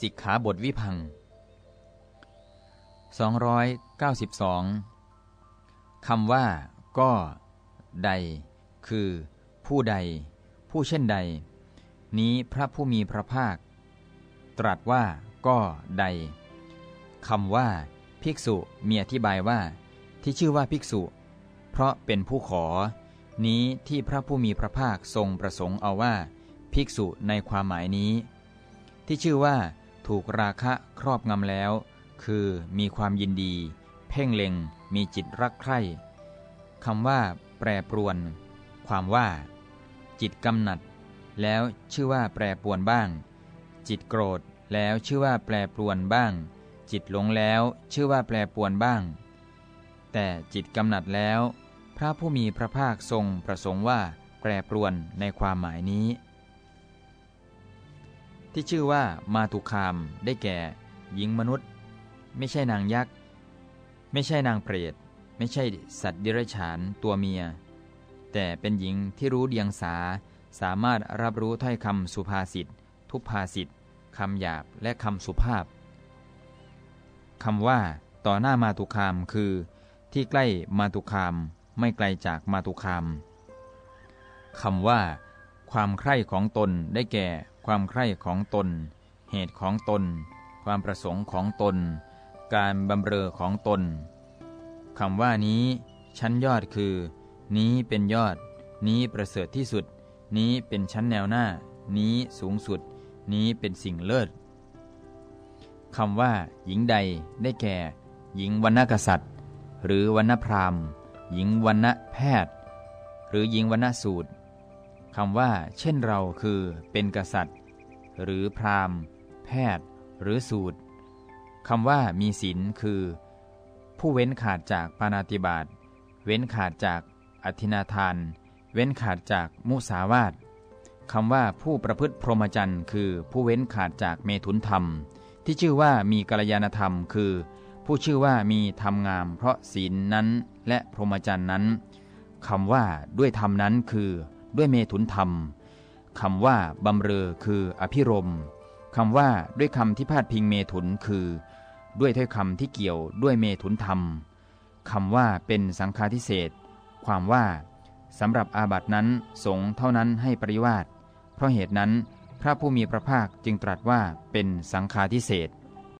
สิกขาบทวิพัง 292คำว่า ก็ ใด คือ ผู้ใด ผู้เช่นใด นี้พระผู้มีพระภาค ตรัสว่า ก็ใดคำว่า ภิกษุมีอธิบายว่า ที่ชื่อว่าภิกษุ เพราะเป็นผู้ขอ นี้ที่พระผู้มีพระภาคทรงประสงค์เอาว่า ภิกษุในความหมายนี้ ที่ชื่อว่าถูกราคะครอบงำแล้ว คือมีความยินดี เพ่งเล็ง มีจิตรักใคร่คำว่า แปรปรวน ความว่า จิตกำหนัด แล้วชื่อว่าแปรปรวนบ้าง จิตโกรธแล้วชื่อว่าแปรปรวนบ้าง จิตหลงแล้วชื่อว่าแปรปรวนบ้าง แต่จิตกำหนัดแล้ว พระผู้มีพระภาคทรงประสงค์ว่า แปรปรวนในความหมายนี้ ที่ชื่อว่ามาตุคาม ได้แก่ หญิงมนุษย์ ไม่ใช่นางยักษ์ ไม่ใช่นางเปรต ไม่ใช่สัตว์ดิรัจฉานตัวเมีย แต่เป็นหญิงที่รู้เดียงสา สามารถรับรู้ถ้อยคำสุภาษิต ทุพภาษิตคำหยาบและคำสุภาพคำว่า ต่อหน้ามาตุคามคือ ที่ใกล้มาตุคาม ไม่ไกลจากมาตุคามคำว่า ความใคร่ของตนได้แก่ ความใคร่ของตน เหตุของตน ความประสงค์ของตน การบำเรอของตนคำว่านี้ ชั้นยอดคือ นี้เป็นยอด นี้ประเสริฐที่สุด นี้เป็นชั้นแนวหน้า นี้สูงสุด นี้เป็นสิ่งเลิศคำว่า หญิงใดได้แก่ หญิงวรรณกษัตริย์ หรือวรรณพราหมณ์ หญิงวรรณแพทย์ หรือหญิงวรรณสูตร คำว่า เช่นเราคือ เป็นกษัตริย์ หรือพราหมณ์ แพทย์ หรือสูตรคำว่ามีศีลคือ ผู้เว้นขาดจากปานาติบาตเว้นขาดจากอธินาทาน เว้นขาดจากมุสาวาทคำว่าผู้ประพฤติพรหมจรรย์คือผู้เว้นขาดจากเมถุนธรรม ที่ชื่อว่ามีกัลยาณธรรม คือ ผู้ชื่อว่ามีธรรมงาม เพราะศีลนั้นและพรหมจรรย์นั้นคำว่าด้วยธรรมนั้นคือ ด้วยเมถุนธรรมคำว่าบำเรอคืออภิรมคำว่าด้วยคำที่พาดพิงเมถุนคือ ด้วยถ้อยคำที่เกี่ยวด้วยเมถุนธรรมคำว่าเป็นสังฆาทิเศษความว่าสำหรับอาบัตินั้นสงเท่านั้นให้ปริวาสเพราะเหตุนั้น พระผู้มีพระภาคจึงตรัสว่าเป็นสังฆาทิเศษ